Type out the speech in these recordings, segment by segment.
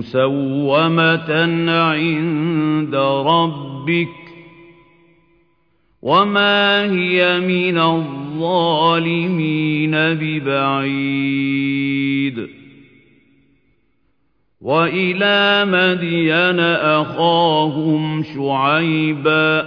مُّسَوَّمَةً عِندَ رَبِّكَ ۖ وَمَا هِيَ مِنَ الظَّالِمِينَ بِبَعِيدٍ وَإِلَىٰ مَدْيَنَ أَخَاهُمْ شُعَيْبًا ۗ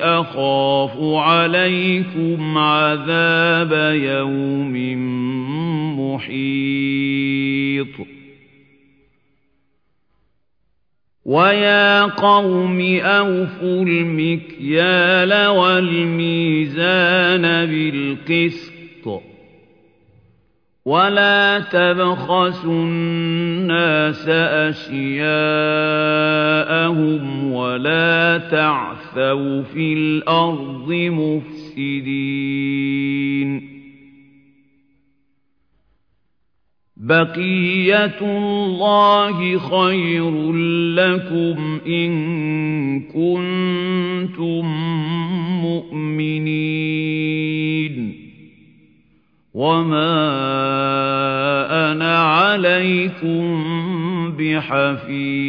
أَخَافُ عَلَيْكُمْ عَذَابَ يَوْمٍ مُّحِيطٍ. وَيَا قَوْمِ أَوْفُوا الْمِكْيَالَ وَالْمِيزَانَ بِالْقِسْطِ ۖ. وَلَا تَبْخَسُوا النَّاسَ أَشْيَاءَهُمْ وَلَا تَعْثَوْا فِي الْأَرْضِ مُفْسِدِينَ بَقِيَّتُ اللَّهِ خَيْرٌ لَّكُمْ إِن كُنتُم مُّؤْمِنِينَ وَمَا أَنَا عَلَيْكُم بِحَفِيظٍ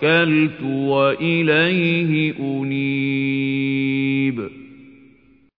توكلت وإليه أنيب.